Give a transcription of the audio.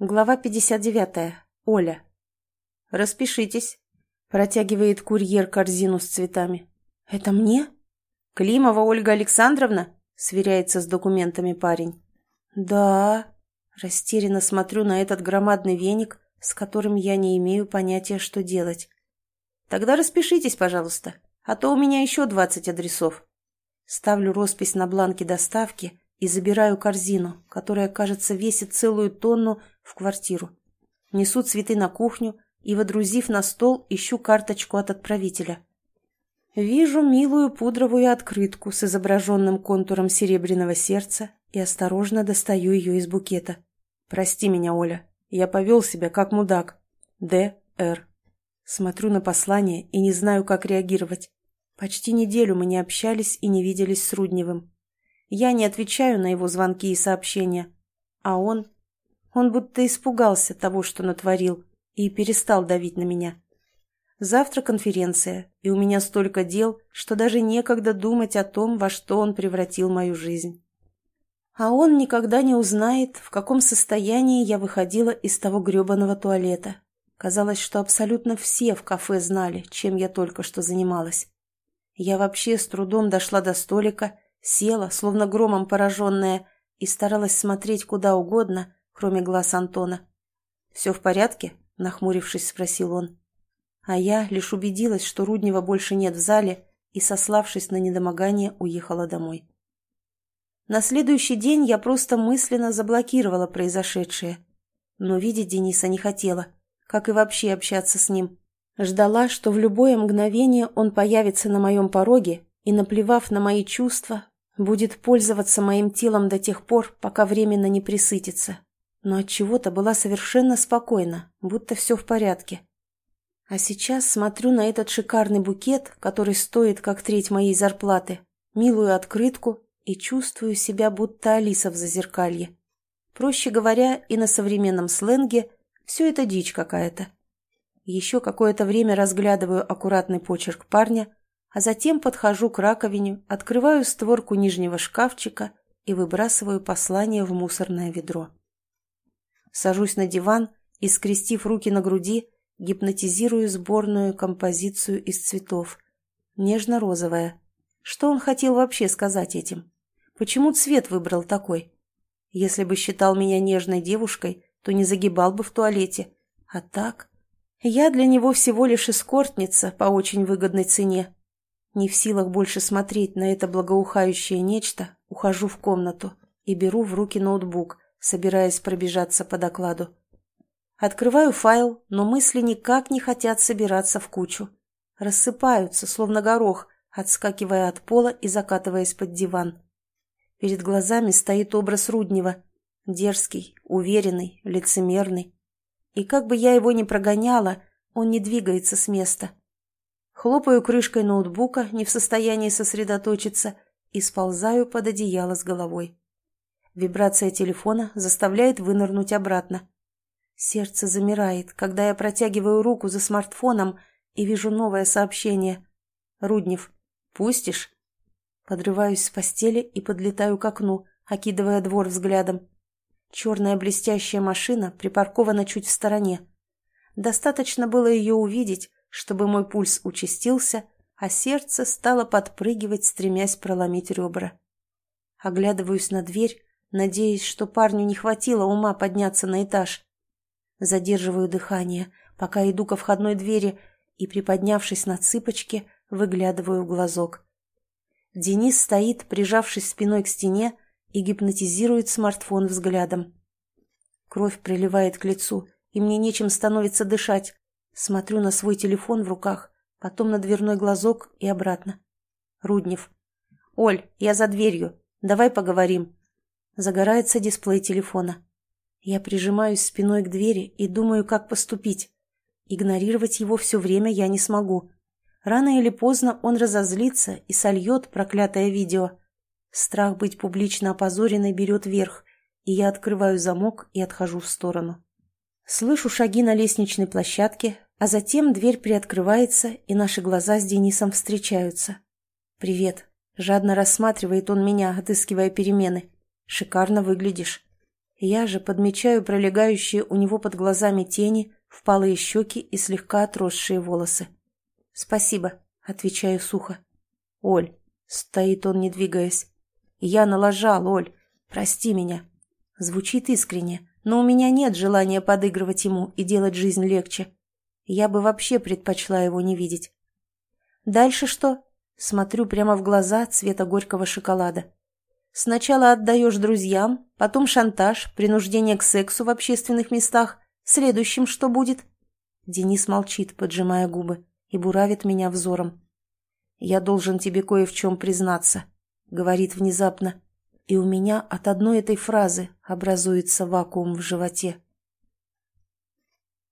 Глава 59. Оля. «Распишитесь», – протягивает курьер корзину с цветами. «Это мне?» «Климова Ольга Александровна?» – сверяется с документами парень. «Да». Растерянно смотрю на этот громадный веник, с которым я не имею понятия, что делать. «Тогда распишитесь, пожалуйста, а то у меня еще двадцать адресов». Ставлю роспись на бланке доставки и забираю корзину, которая, кажется, весит целую тонну, в квартиру. Несу цветы на кухню и, водрузив на стол, ищу карточку от отправителя. Вижу милую пудровую открытку с изображенным контуром серебряного сердца и осторожно достаю ее из букета. «Прости меня, Оля, я повел себя как мудак. Д. Р. Смотрю на послание и не знаю, как реагировать. Почти неделю мы не общались и не виделись с Рудневым. Я не отвечаю на его звонки и сообщения, а он... Он будто испугался того, что натворил, и перестал давить на меня. Завтра конференция, и у меня столько дел, что даже некогда думать о том, во что он превратил мою жизнь. А он никогда не узнает, в каком состоянии я выходила из того гребаного туалета. Казалось, что абсолютно все в кафе знали, чем я только что занималась. Я вообще с трудом дошла до столика села, словно громом пораженная, и старалась смотреть куда угодно, кроме глаз Антона. «Все в порядке?» – нахмурившись, спросил он. А я лишь убедилась, что Руднева больше нет в зале, и, сославшись на недомогание, уехала домой. На следующий день я просто мысленно заблокировала произошедшее. Но видеть Дениса не хотела, как и вообще общаться с ним. Ждала, что в любое мгновение он появится на моем пороге и, наплевав на мои чувства, Будет пользоваться моим телом до тех пор, пока временно не присытится. Но от чего то была совершенно спокойна, будто все в порядке. А сейчас смотрю на этот шикарный букет, который стоит как треть моей зарплаты, милую открытку и чувствую себя будто Алиса в зазеркалье. Проще говоря, и на современном сленге все это дичь какая-то. Еще какое-то время разглядываю аккуратный почерк парня, а затем подхожу к раковине, открываю створку нижнего шкафчика и выбрасываю послание в мусорное ведро. Сажусь на диван и, скрестив руки на груди, гипнотизирую сборную композицию из цветов. Нежно-розовая. Что он хотел вообще сказать этим? Почему цвет выбрал такой? Если бы считал меня нежной девушкой, то не загибал бы в туалете. А так... Я для него всего лишь эскортница по очень выгодной цене, не в силах больше смотреть на это благоухающее нечто, ухожу в комнату и беру в руки ноутбук, собираясь пробежаться по докладу. Открываю файл, но мысли никак не хотят собираться в кучу. Рассыпаются, словно горох, отскакивая от пола и закатываясь под диван. Перед глазами стоит образ Руднева. Дерзкий, уверенный, лицемерный. И как бы я его ни прогоняла, он не двигается с места. Хлопаю крышкой ноутбука, не в состоянии сосредоточиться, и сползаю под одеяло с головой. Вибрация телефона заставляет вынырнуть обратно. Сердце замирает, когда я протягиваю руку за смартфоном и вижу новое сообщение. «Руднев, пустишь?» Подрываюсь с постели и подлетаю к окну, окидывая двор взглядом. Черная блестящая машина припаркована чуть в стороне. Достаточно было ее увидеть, чтобы мой пульс участился, а сердце стало подпрыгивать, стремясь проломить ребра. Оглядываюсь на дверь, надеясь, что парню не хватило ума подняться на этаж. Задерживаю дыхание, пока иду ко входной двери и, приподнявшись на цыпочки, выглядываю в глазок. Денис стоит, прижавшись спиной к стене, и гипнотизирует смартфон взглядом. Кровь приливает к лицу, и мне нечем становится дышать. Смотрю на свой телефон в руках, потом на дверной глазок и обратно. Руднев. «Оль, я за дверью. Давай поговорим». Загорается дисплей телефона. Я прижимаюсь спиной к двери и думаю, как поступить. Игнорировать его все время я не смогу. Рано или поздно он разозлится и сольет проклятое видео. Страх быть публично опозоренной берет верх, и я открываю замок и отхожу в сторону. Слышу шаги на лестничной площадке, а затем дверь приоткрывается, и наши глаза с Денисом встречаются. «Привет». Жадно рассматривает он меня, отыскивая перемены. «Шикарно выглядишь». Я же подмечаю пролегающие у него под глазами тени, впалые щеки и слегка отросшие волосы. «Спасибо», — отвечаю сухо. «Оль», — стоит он, не двигаясь. «Я налажал, Оль. Прости меня». Звучит искренне, но у меня нет желания подыгрывать ему и делать жизнь легче. Я бы вообще предпочла его не видеть. Дальше что? Смотрю прямо в глаза цвета горького шоколада. Сначала отдаешь друзьям, потом шантаж, принуждение к сексу в общественных местах. Следующим что будет? Денис молчит, поджимая губы, и буравит меня взором. «Я должен тебе кое в чем признаться», — говорит внезапно, и у меня от одной этой фразы образуется вакуум в животе.